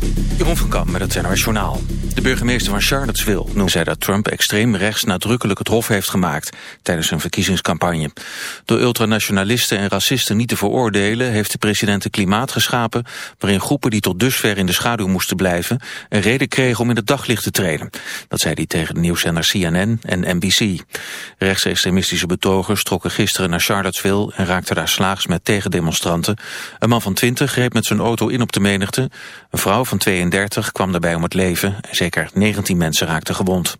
thank you Jeroen van Kamp met het NOS Journaal. De burgemeester van Charlottesville noemde zij dat Trump extreem rechts nadrukkelijk het hof heeft gemaakt tijdens een verkiezingscampagne. Door ultranationalisten en racisten niet te veroordelen heeft de president een klimaat geschapen waarin groepen die tot dusver in de schaduw moesten blijven een reden kregen om in het daglicht te treden. Dat zei hij tegen de nieuwszender CNN en NBC. Rechtsextremistische betogers trokken gisteren naar Charlottesville en raakten daar slaags met tegendemonstranten. Een man van 20 greep met zijn auto in op de menigte. Een vrouw van 32 kwam daarbij om het leven en zeker 19 mensen raakten gewond.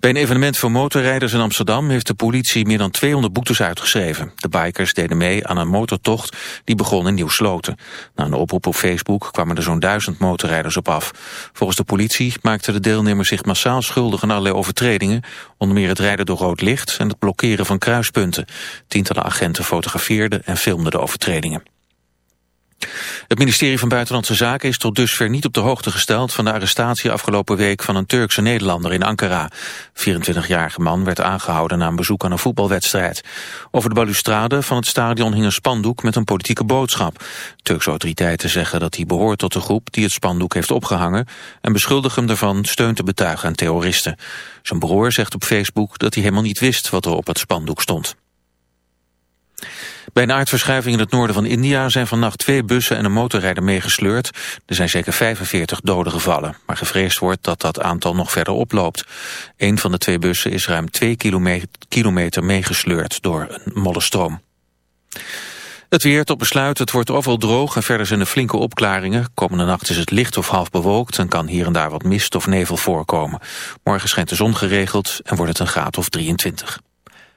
Bij een evenement voor motorrijders in Amsterdam heeft de politie meer dan 200 boetes uitgeschreven. De bikers deden mee aan een motortocht die begon in Nieuw-Sloten. Na een oproep op Facebook kwamen er zo'n duizend motorrijders op af. Volgens de politie maakten de deelnemers zich massaal schuldig aan allerlei overtredingen, onder meer het rijden door rood licht en het blokkeren van kruispunten. Tientallen agenten fotografeerden en filmden de overtredingen. Het ministerie van Buitenlandse Zaken is tot dusver niet op de hoogte gesteld van de arrestatie afgelopen week van een Turkse Nederlander in Ankara. 24-jarige man werd aangehouden na een bezoek aan een voetbalwedstrijd. Over de balustrade van het stadion hing een spandoek met een politieke boodschap. Turkse autoriteiten zeggen dat hij behoort tot de groep die het spandoek heeft opgehangen en beschuldigen hem ervan steun te betuigen aan terroristen. Zijn broer zegt op Facebook dat hij helemaal niet wist wat er op het spandoek stond. Bij een aardverschuiving in het noorden van India zijn vannacht twee bussen en een motorrijder meegesleurd. Er zijn zeker 45 doden gevallen, maar gevreesd wordt dat dat aantal nog verder oploopt. Een van de twee bussen is ruim twee kilometer meegesleurd door een mollenstroom. Het weer tot besluit, het wordt overal droog en verder zijn er flinke opklaringen. Komende nacht is het licht of half bewolkt en kan hier en daar wat mist of nevel voorkomen. Morgen schijnt de zon geregeld en wordt het een graad of 23.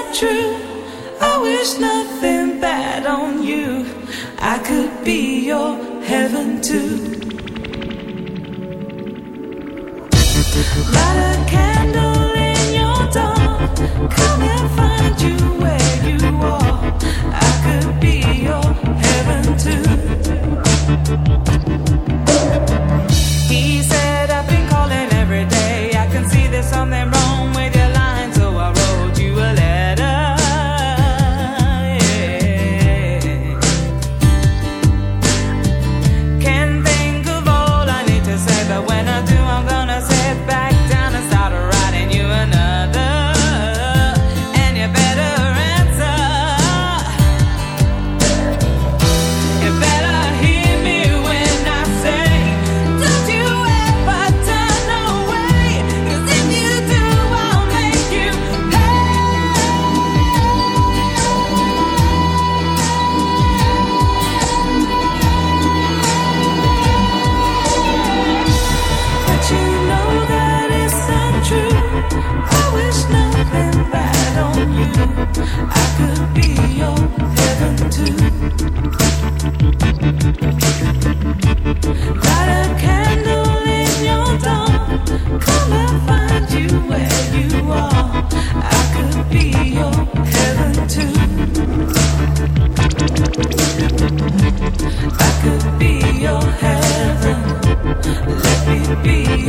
not true. I wish nothing bad on you. I could be your heaven too. Light a candle in your dark. Come and find you where you are. I could be your heaven too. He said, I've been calling every day. I can see there's something wrong.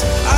I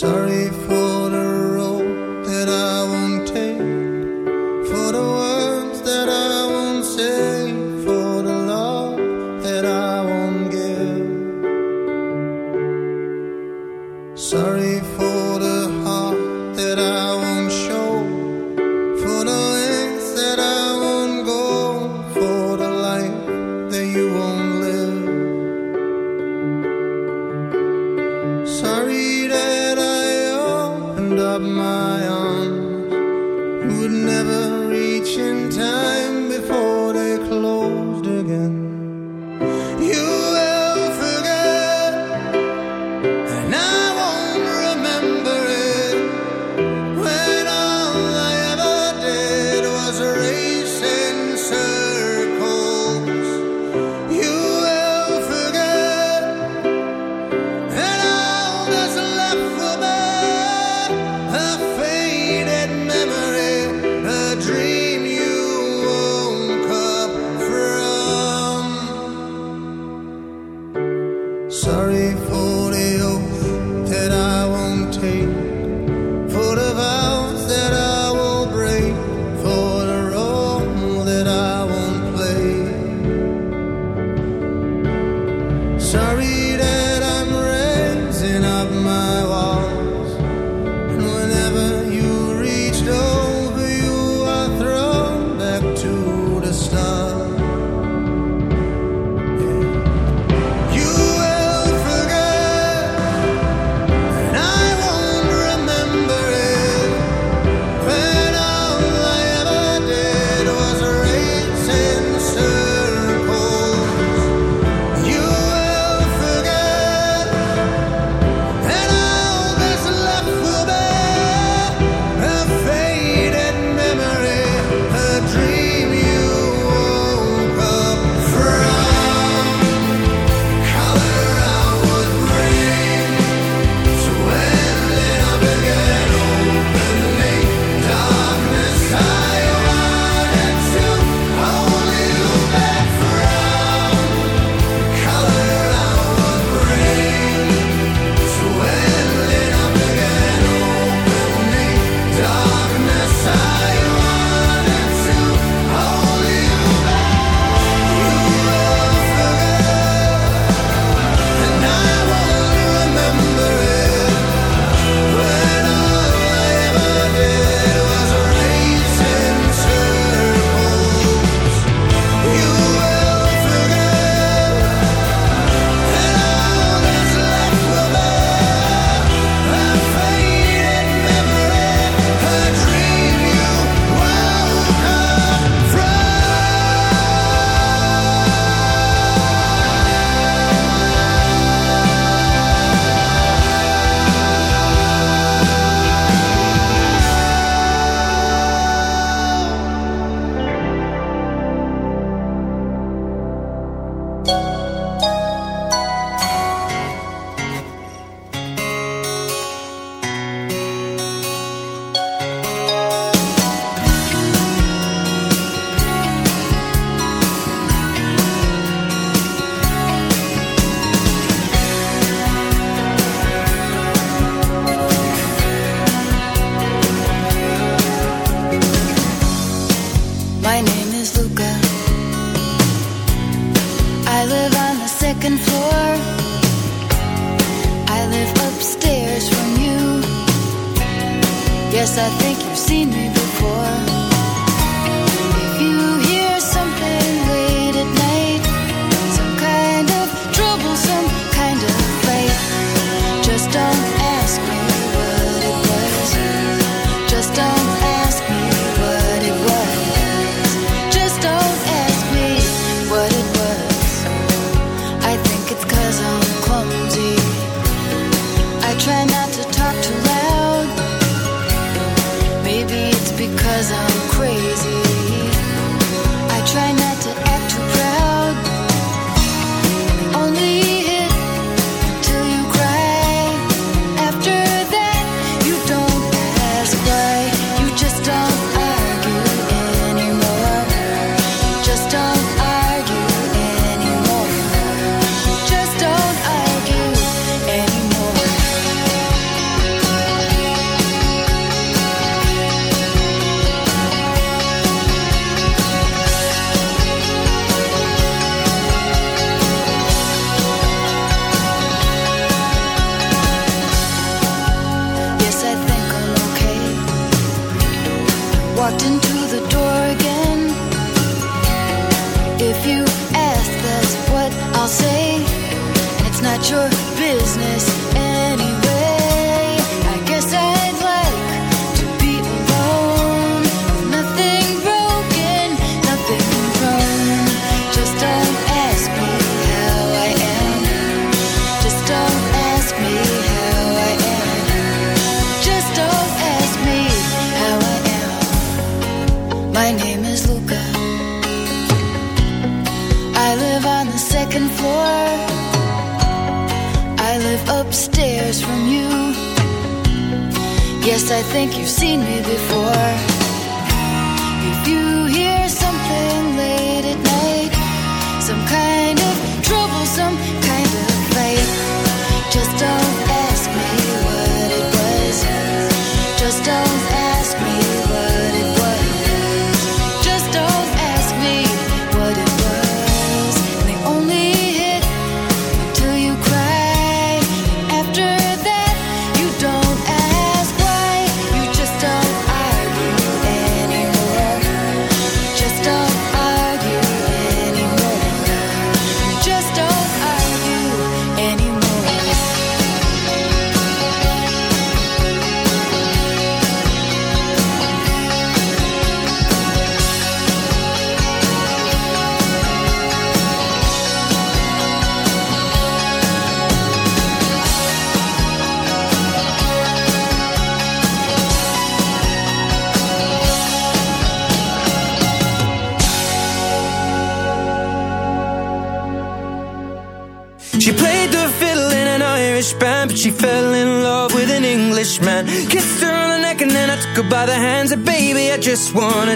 Sorry for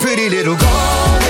pretty little girl.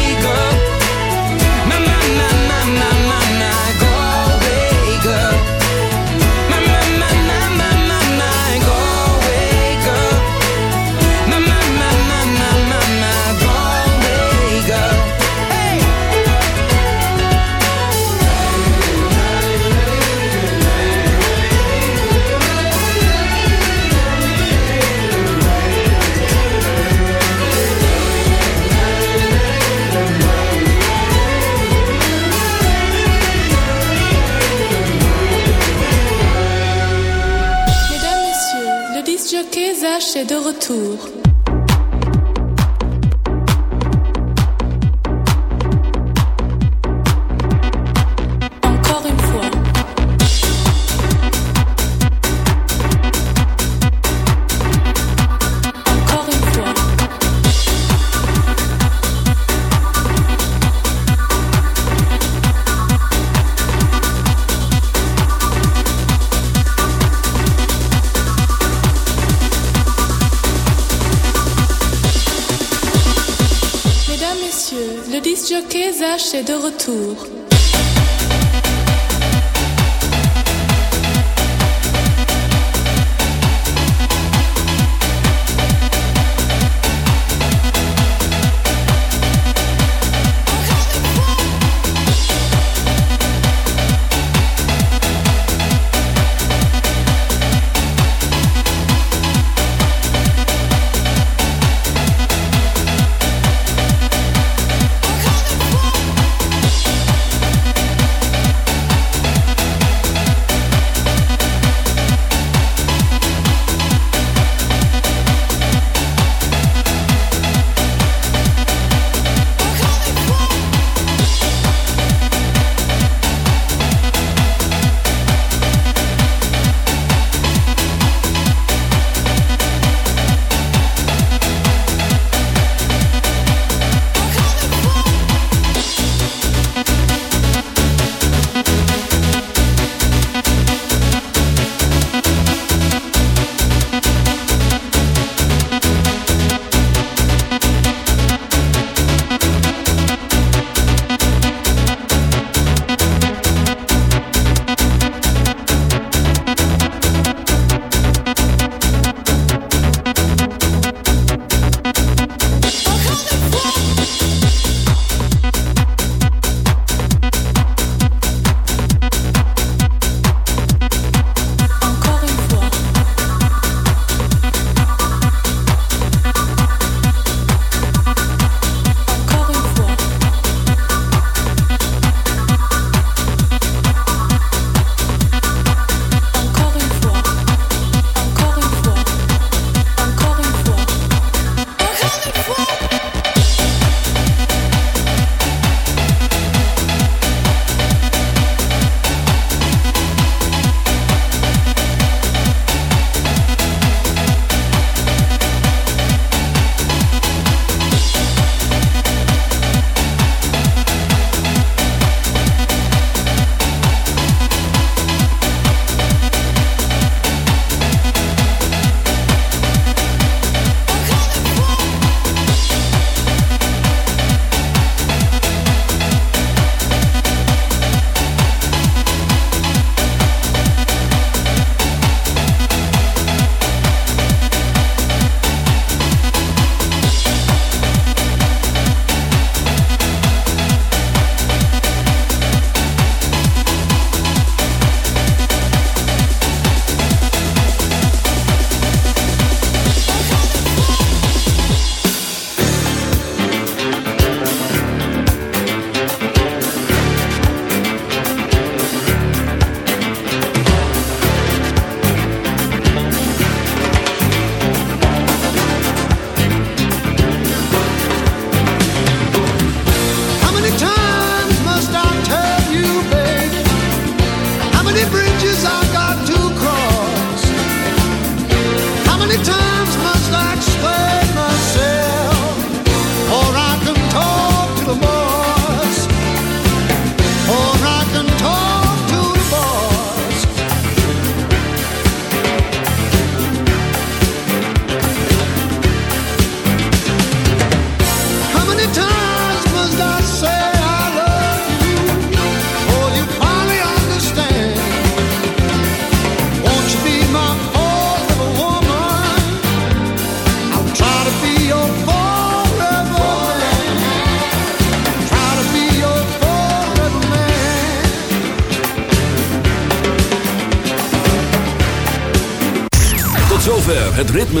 Zach